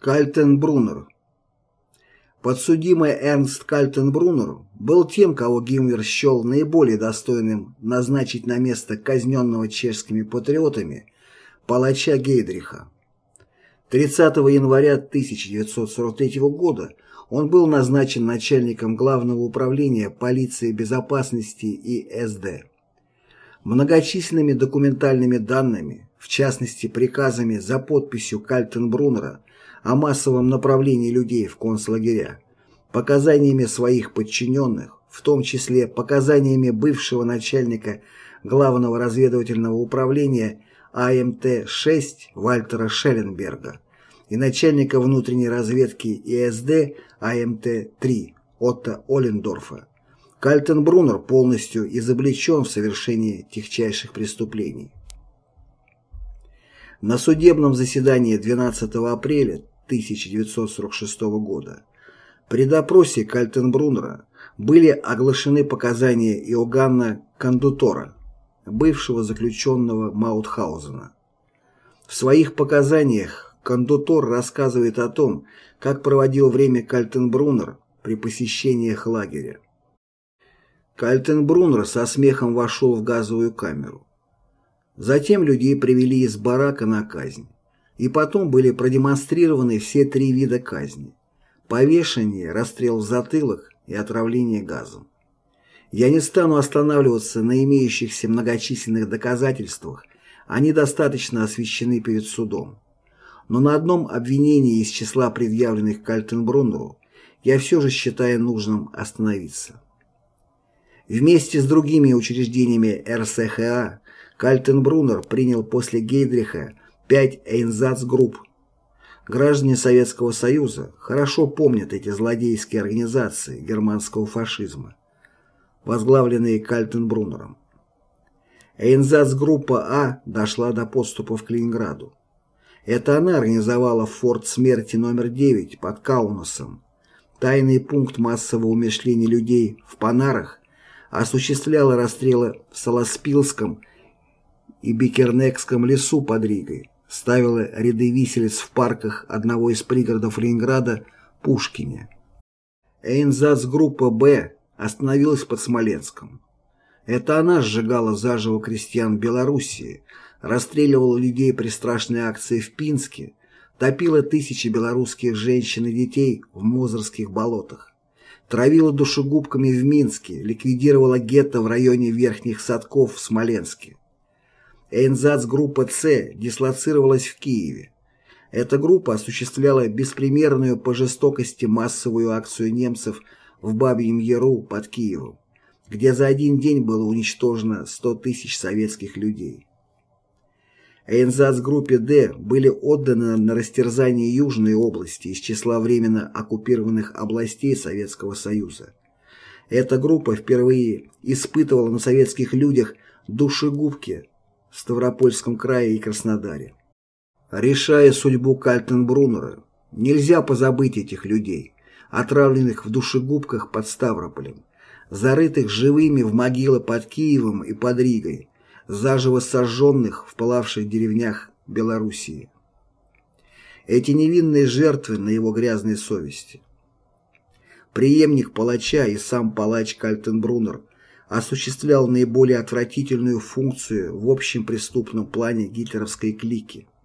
Кальтенбруннер Подсудимый Эрнст Кальтенбруннер был тем, кого Гиммлер счел наиболее достойным назначить на место казненного чешскими патриотами палача Гейдриха. 30 января 1943 года он был назначен начальником Главного управления полиции безопасности и СД. Многочисленными документальными данными, в частности приказами за подписью Кальтенбруннера о массовом направлении людей в концлагеря, показаниями своих подчиненных, в том числе показаниями бывшего начальника Главного разведывательного управления АМТ-6 Вальтера Шелленберга и начальника внутренней разведки ИСД АМТ-3 Отто Олендорфа, Кальтенбруннер полностью изобличен в совершении техчайших преступлений. На судебном заседании 12 апреля 1946 года. При допросе Кальтенбруннера были оглашены показания Иоганна Кондутора, бывшего заключенного Маутхаузена. В своих показаниях Кондутор рассказывает о том, как проводил время Кальтенбруннер при посещениях лагеря. Кальтенбруннер со смехом вошел в газовую камеру. Затем людей привели из барака на казнь и потом были продемонстрированы все три вида казни – повешение, расстрел в затылок и отравление газом. Я не стану останавливаться на имеющихся многочисленных доказательствах, они достаточно освещены перед судом. Но на одном обвинении из числа предъявленных Кальтенбруннеру я все же считаю нужным остановиться. Вместе с другими учреждениями РСХА Кальтенбруннер принял после Гейдриха пять Эйнзац-групп. Граждане Советского Союза хорошо помнят эти злодейские организации германского фашизма, возглавленные Кальтенбруннером. Эйнзац-группа А дошла до подступов к Ленинграду. Это она организовала форт смерти номер 9 под Каунасом, тайный пункт массового умершления людей в Панарах, осуществляла расстрелы в Солоспилском и Бекернекском лесу под Ригой, ставила ряды виселиц в парках одного из пригородов Ленинграда Пушкине. Эйнзац-группа «Б» остановилась под Смоленском. Это она сжигала заживо крестьян Белоруссии, расстреливала людей при страшной акции в Пинске, топила тысячи белорусских женщин и детей в Мозырских болотах, травила душегубками в Минске, ликвидировала гетто в районе Верхних Садков в Смоленске. Эйнзац-группа «С» дислоцировалась в Киеве. Эта группа осуществляла беспримерную по жестокости массовую акцию немцев в Бабьем Яру под Киевом, где за один день было уничтожено 100 тысяч советских людей. Эйнзац-группе «Д» были отданы на растерзание Южной области из числа временно оккупированных областей Советского Союза. Эта группа впервые испытывала на советских людях душегубки в Ставропольском крае и Краснодаре. Решая судьбу Кальтенбруннера, нельзя позабыть этих людей, отравленных в душегубках под Ставрополем, зарытых живыми в могилы под Киевом и под Ригой, заживо сожженных в пылавших деревнях Белоруссии. Эти невинные жертвы на его грязной совести. Преемник палача и сам палач Кальтенбруннер осуществлял наиболее отвратительную функцию в общем преступном плане гитлеровской клики –